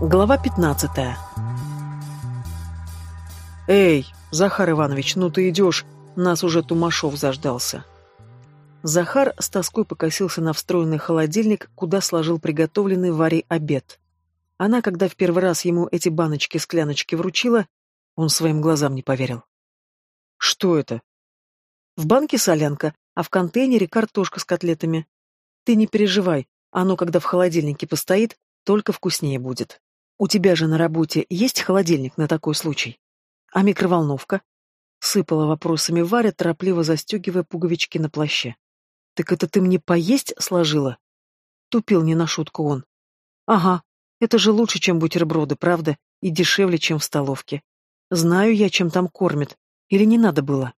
Глава 15 «Эй, Захар Иванович, ну ты идешь, нас уже Тумашов заждался». Захар с тоской покосился на встроенный холодильник, куда сложил приготовленный Варей обед. Она, когда в первый раз ему эти баночки-скляночки вручила, он своим глазам не поверил. «Что это?» «В банке солянка, а в контейнере картошка с котлетами. Ты не переживай, оно, когда в холодильнике постоит, только вкуснее будет. У тебя же на работе есть холодильник на такой случай? А микроволновка?» Сыпала вопросами Варя, торопливо застегивая пуговички на плаще. «Так это ты мне поесть сложила?» Тупил не на шутку он. «Ага, это же лучше, чем бутерброды, правда? И дешевле, чем в столовке. Знаю я, чем там кормят. Или не надо было?»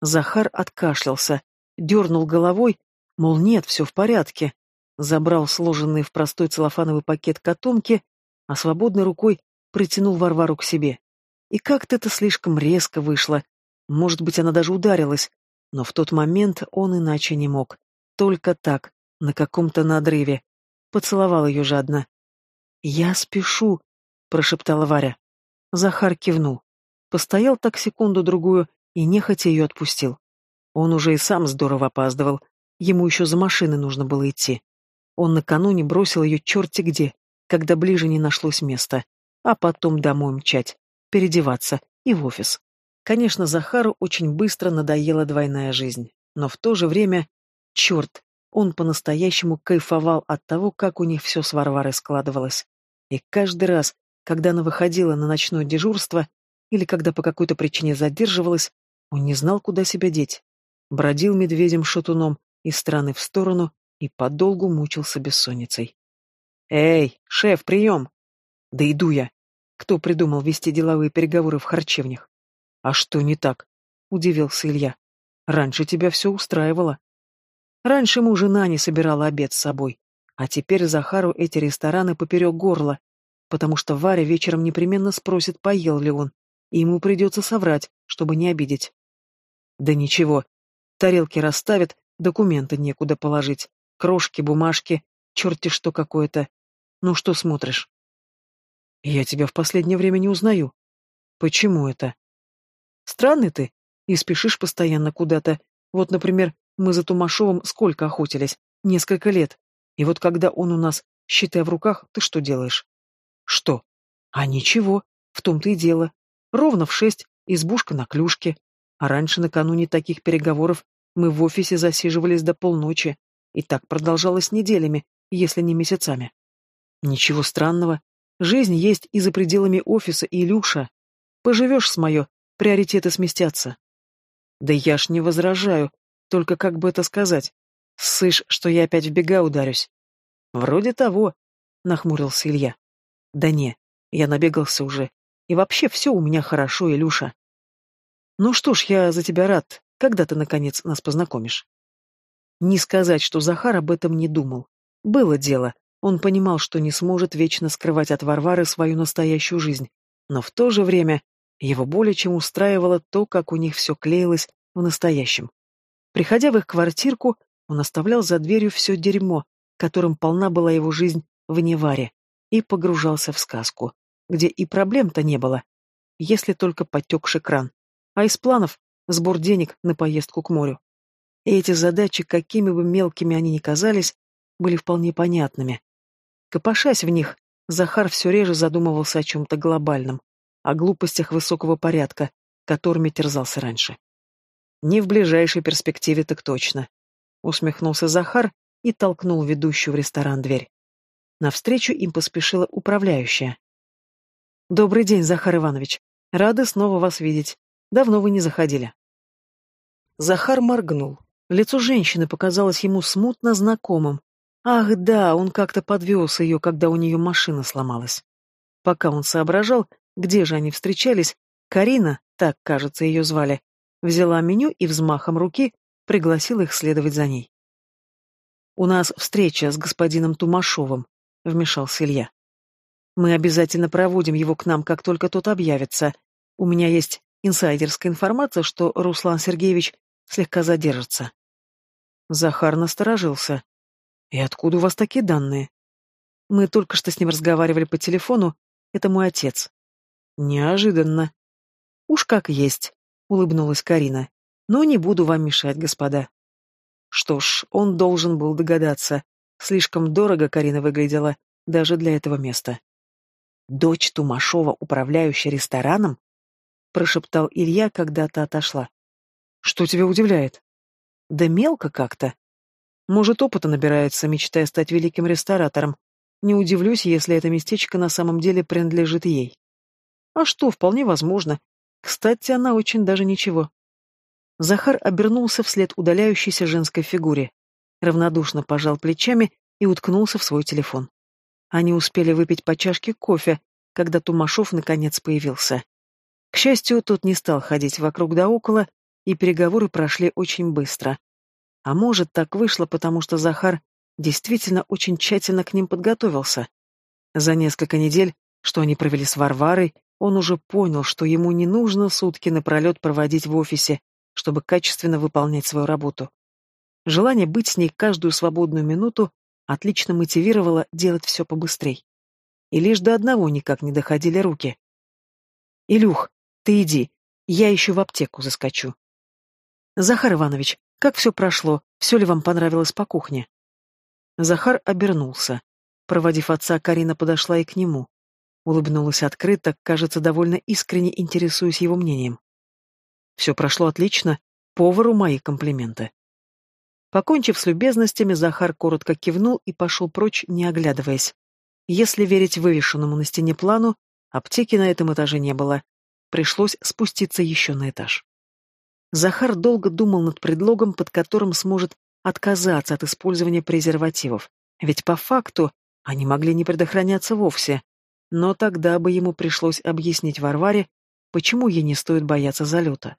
Захар откашлялся, дернул головой, мол, нет, все в порядке. Забрал сложенные в простой целлофановый пакет котомки, а свободной рукой притянул Варвару к себе. И как-то это слишком резко вышло. Может быть, она даже ударилась, но в тот момент он иначе не мог. Только так, на каком-то надрыве. Поцеловал ее жадно. «Я спешу», — прошептала Варя. Захар кивнул. Постоял так секунду-другую и нехотя ее отпустил. Он уже и сам здорово опаздывал. Ему еще за машиной нужно было идти. Он накануне бросил ее черти где, когда ближе не нашлось места, а потом домой мчать, переодеваться и в офис. Конечно, Захару очень быстро надоела двойная жизнь, но в то же время, черт, он по-настоящему кайфовал от того, как у них все с Варварой складывалось. И каждый раз, когда она выходила на ночное дежурство или когда по какой-то причине задерживалась, он не знал, куда себя деть. Бродил медведем-шатуном из стороны в сторону и подолгу мучился бессонницей. «Эй, шеф, прием!» «Да иду я!» Кто придумал вести деловые переговоры в харчевнях? «А что не так?» — удивился Илья. «Раньше тебя все устраивало». Раньше ему жена не собирала обед с собой, а теперь Захару эти рестораны поперек горла, потому что Варя вечером непременно спросит, поел ли он, и ему придется соврать, чтобы не обидеть. Да ничего, тарелки расставят, документы некуда положить, крошки, бумажки, черти что какое-то. Ну что смотришь? Я тебя в последнее время не узнаю. Почему это? Странный ты, и спешишь постоянно куда-то. Вот, например, мы за Тумашовым сколько охотились? Несколько лет. И вот когда он у нас, считай в руках, ты что делаешь? Что? А ничего, в том-то и дело. Ровно в шесть, избушка на клюшке. А раньше, накануне таких переговоров, мы в офисе засиживались до полночи. И так продолжалось неделями, если не месяцами. Ничего странного. Жизнь есть и за пределами офиса, и Илюша. Поживешь с мое, приоритеты сместятся. Да я ж не возражаю, только как бы это сказать? Сышь, что я опять в бега ударюсь. Вроде того, нахмурился Илья. Да не, я набегался уже. И вообще все у меня хорошо, Илюша. Ну что ж, я за тебя рад. Когда ты, наконец, нас познакомишь? Не сказать, что Захар об этом не думал. Было дело. Он понимал, что не сможет вечно скрывать от Варвары свою настоящую жизнь. Но в то же время его более чем устраивало то, как у них все клеилось в настоящем. Приходя в их квартирку, он оставлял за дверью все дерьмо, которым полна была его жизнь вне Варе, и погружался в сказку, где и проблем-то не было, если только потекший кран, а из планов — сбор денег на поездку к морю. И эти задачи, какими бы мелкими они ни казались, были вполне понятными. Копошась в них, Захар все реже задумывался о чем-то глобальном, о глупостях высокого порядка, которыми терзался раньше. Не в ближайшей перспективе так точно. Усмехнулся Захар и толкнул ведущую в ресторан дверь. Навстречу им поспешила управляющая. «Добрый день, Захар Иванович. Рады снова вас видеть. Давно вы не заходили». Захар моргнул. Лицо женщины показалось ему смутно знакомым. Ах да, он как-то подвез ее, когда у нее машина сломалась. Пока он соображал, где же они встречались, Карина, так, кажется, ее звали, взяла меню и взмахом руки пригласила их следовать за ней. «У нас встреча с господином Тумашовым», — вмешался Илья. «Мы обязательно проводим его к нам, как только тот объявится. У меня есть инсайдерская информация, что Руслан Сергеевич слегка задержится». Захар насторожился. «И откуда у вас такие данные?» Мы только что с ним разговаривали по телефону. Это мой отец». «Неожиданно». «Уж как есть», — улыбнулась Карина. «Но не буду вам мешать, господа». Что ж, он должен был догадаться. Слишком дорого Карина выглядела, даже для этого места. «Дочь Тумашова, управляющая рестораном?» — прошептал Илья, когда та отошла. «Что тебя удивляет?» «Да мелко как-то. Может, опыта набирается, мечтая стать великим ресторатором. Не удивлюсь, если это местечко на самом деле принадлежит ей. А что, вполне возможно. Кстати, она очень даже ничего. Захар обернулся вслед удаляющейся женской фигуре, равнодушно пожал плечами и уткнулся в свой телефон. Они успели выпить по чашке кофе, когда Тумашов наконец появился. К счастью, тот не стал ходить вокруг да около, и переговоры прошли очень быстро. А может, так вышло, потому что Захар действительно очень тщательно к ним подготовился. За несколько недель, что они провели с Варварой, он уже понял, что ему не нужно сутки напролет проводить в офисе, чтобы качественно выполнять свою работу. Желание быть с ней каждую свободную минуту отлично мотивировало делать все побыстрей. И лишь до одного никак не доходили руки. «Илюх, ты иди, я еще в аптеку заскочу». «Захар Иванович, как все прошло? Все ли вам понравилось по кухне?» Захар обернулся. Проводив отца, Карина подошла и к нему. Улыбнулась открыто, кажется, довольно искренне интересуясь его мнением. Все прошло отлично. Повару мои комплименты. Покончив с любезностями, Захар коротко кивнул и пошел прочь, не оглядываясь. Если верить вывешенному на стене плану, аптеки на этом этаже не было. Пришлось спуститься еще на этаж. Захар долго думал над предлогом, под которым сможет отказаться от использования презервативов. Ведь по факту они могли не предохраняться вовсе. Но тогда бы ему пришлось объяснить Варваре, почему ей не стоит бояться залета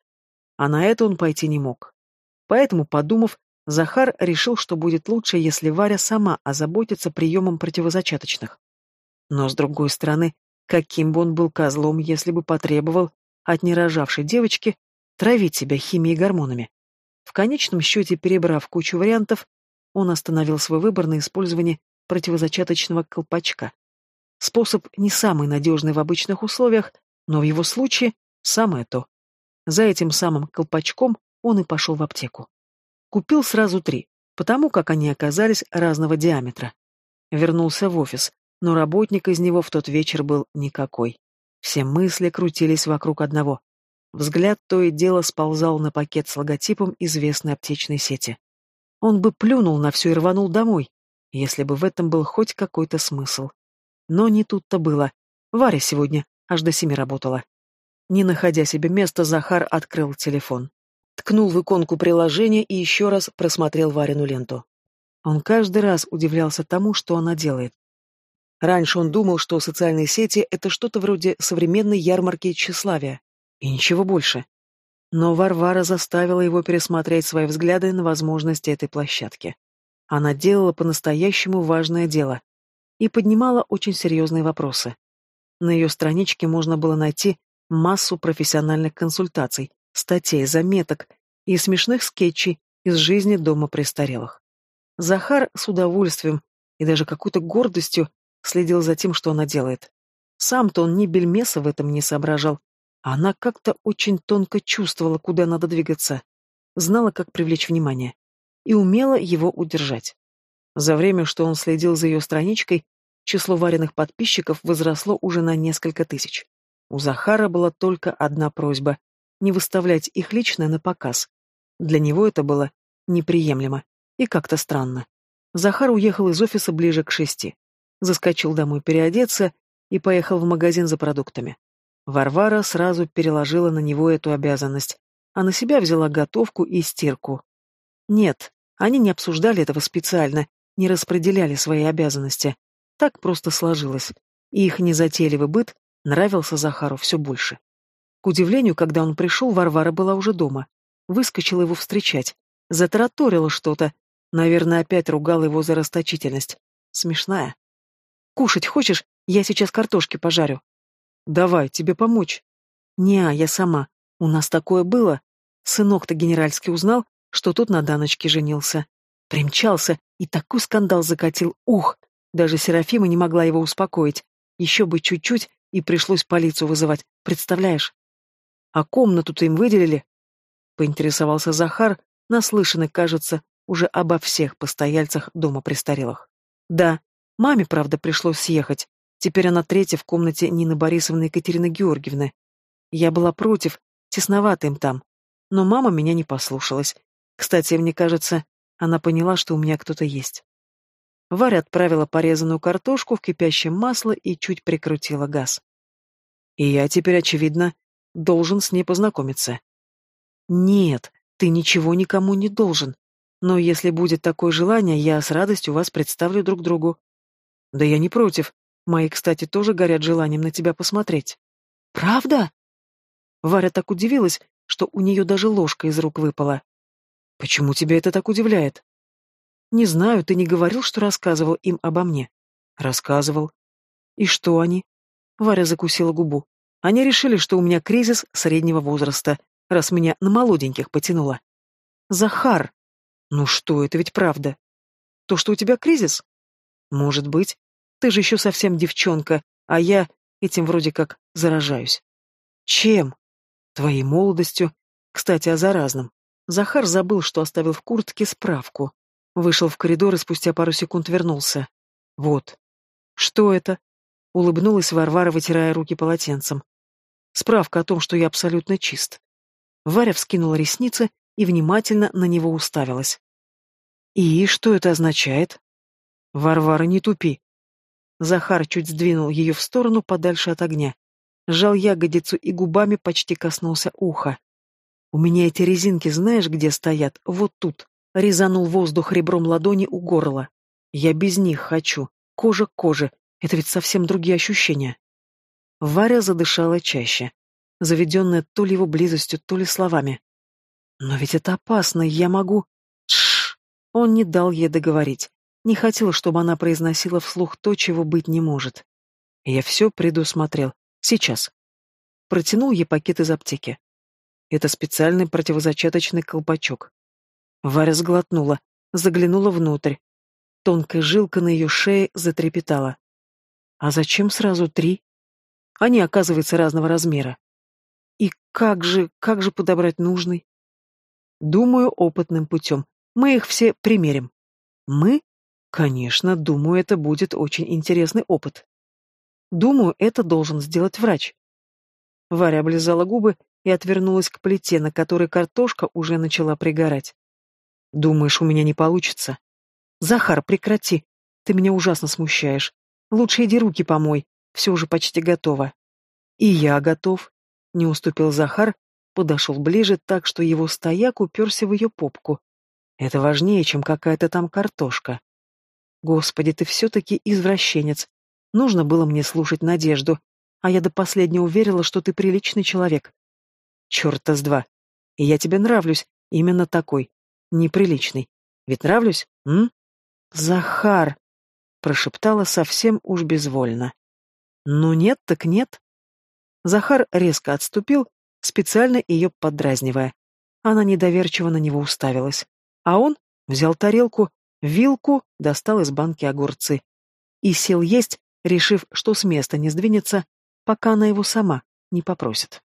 а на это он пойти не мог. Поэтому, подумав, Захар решил, что будет лучше, если Варя сама озаботится приемом противозачаточных. Но, с другой стороны, каким бы он был козлом, если бы потребовал от нерожавшей девочки травить себя химией и гормонами. В конечном счете, перебрав кучу вариантов, он остановил свой выбор на использовании противозачаточного колпачка. Способ не самый надежный в обычных условиях, но в его случае самое то. За этим самым колпачком он и пошел в аптеку. Купил сразу три, потому как они оказались разного диаметра. Вернулся в офис, но работник из него в тот вечер был никакой. Все мысли крутились вокруг одного. Взгляд то и дело сползал на пакет с логотипом известной аптечной сети. Он бы плюнул на все и рванул домой, если бы в этом был хоть какой-то смысл. Но не тут-то было. Варя сегодня аж до семи работала. Не находя себе места, Захар открыл телефон. Ткнул в иконку приложения и еще раз просмотрел Варину ленту. Он каждый раз удивлялся тому, что она делает. Раньше он думал, что социальные сети — это что-то вроде современной ярмарки тщеславия. И ничего больше. Но Варвара заставила его пересмотреть свои взгляды на возможности этой площадки. Она делала по-настоящему важное дело и поднимала очень серьезные вопросы. На ее страничке можно было найти массу профессиональных консультаций, статей, заметок и смешных скетчей из жизни дома престарелых. Захар с удовольствием и даже какой-то гордостью следил за тем, что она делает. Сам-то он ни бельмеса в этом не соображал, она как-то очень тонко чувствовала, куда надо двигаться, знала, как привлечь внимание, и умела его удержать. За время, что он следил за ее страничкой, число вареных подписчиков возросло уже на несколько тысяч. У Захара была только одна просьба — не выставлять их личное на показ. Для него это было неприемлемо и как-то странно. Захар уехал из офиса ближе к шести. Заскочил домой переодеться и поехал в магазин за продуктами. Варвара сразу переложила на него эту обязанность, а на себя взяла готовку и стирку. Нет, они не обсуждали этого специально, не распределяли свои обязанности. Так просто сложилось. И их незатейливый быт Нравился Захару все больше. К удивлению, когда он пришел, Варвара была уже дома. Выскочила его встречать. Затараторила что-то. Наверное, опять ругала его за расточительность. Смешная. «Кушать хочешь? Я сейчас картошки пожарю». «Давай, тебе помочь». «Не, я сама. У нас такое было. Сынок-то генеральский узнал, что тут на Даночке женился. Примчался и такой скандал закатил. Ух! Даже Серафима не могла его успокоить. Еще бы чуть-чуть, и пришлось полицию вызывать, представляешь? А комнату-то им выделили? Поинтересовался Захар, наслышанный, кажется, уже обо всех постояльцах дома престарелых. Да, маме, правда, пришлось съехать. Теперь она третья в комнате Нины Борисовны и Екатерины Георгиевны. Я была против, тесновато им там. Но мама меня не послушалась. Кстати, мне кажется, она поняла, что у меня кто-то есть. Варя отправила порезанную картошку в кипящее масло и чуть прикрутила газ. И я теперь, очевидно, должен с ней познакомиться. Нет, ты ничего никому не должен. Но если будет такое желание, я с радостью вас представлю друг другу. Да я не против. Мои, кстати, тоже горят желанием на тебя посмотреть. Правда? Варя так удивилась, что у нее даже ложка из рук выпала. Почему тебя это так удивляет? Не знаю, ты не говорил, что рассказывал им обо мне? Рассказывал. И что они? Варя закусила губу. Они решили, что у меня кризис среднего возраста, раз меня на молоденьких потянуло. Захар! Ну что, это ведь правда. То, что у тебя кризис? Может быть. Ты же еще совсем девчонка, а я этим вроде как заражаюсь. Чем? Твоей молодостью. Кстати, о заразном. Захар забыл, что оставил в куртке справку. Вышел в коридор и спустя пару секунд вернулся. Вот. Что это? Улыбнулась Варвара, вытирая руки полотенцем. Справка о том, что я абсолютно чист. Варя вскинула ресницы и внимательно на него уставилась. «И что это означает?» «Варвара, не тупи!» Захар чуть сдвинул ее в сторону подальше от огня. Сжал ягодицу и губами почти коснулся уха. «У меня эти резинки знаешь, где стоят? Вот тут!» Резанул воздух ребром ладони у горла. «Я без них хочу. Кожа к коже. Это ведь совсем другие ощущения». Варя задышала чаще, заведенная то ли его близостью, то ли словами. Но ведь это опасно, я могу... Тш! Он не дал ей договорить. Не хотел, чтобы она произносила вслух то, чего быть не может. Я все предусмотрел. Сейчас. Протянул ей пакет из аптеки. Это специальный противозачаточный колпачок. Варя сглотнула, заглянула внутрь. Тонкая жилка на ее шее затрепетала. А зачем сразу три? Они, оказывается, разного размера. И как же, как же подобрать нужный? Думаю, опытным путем. Мы их все примерим. Мы? Конечно, думаю, это будет очень интересный опыт. Думаю, это должен сделать врач. Варя облизала губы и отвернулась к плите, на которой картошка уже начала пригорать. Думаешь, у меня не получится? Захар, прекрати. Ты меня ужасно смущаешь. Лучше иди руки помой. Все уже почти готово. И я готов. Не уступил Захар, подошел ближе так, что его стояк уперся в ее попку. Это важнее, чем какая-то там картошка. Господи, ты все-таки извращенец. Нужно было мне слушать Надежду, а я до последнего верила, что ты приличный человек. Черта с два. И я тебе нравлюсь, именно такой, неприличный. Ведь нравлюсь, м? Захар, прошептала совсем уж безвольно. Ну нет, так нет. Захар резко отступил, специально ее поддразнивая. Она недоверчиво на него уставилась. А он взял тарелку, вилку, достал из банки огурцы. И сел есть, решив, что с места не сдвинется, пока она его сама не попросит.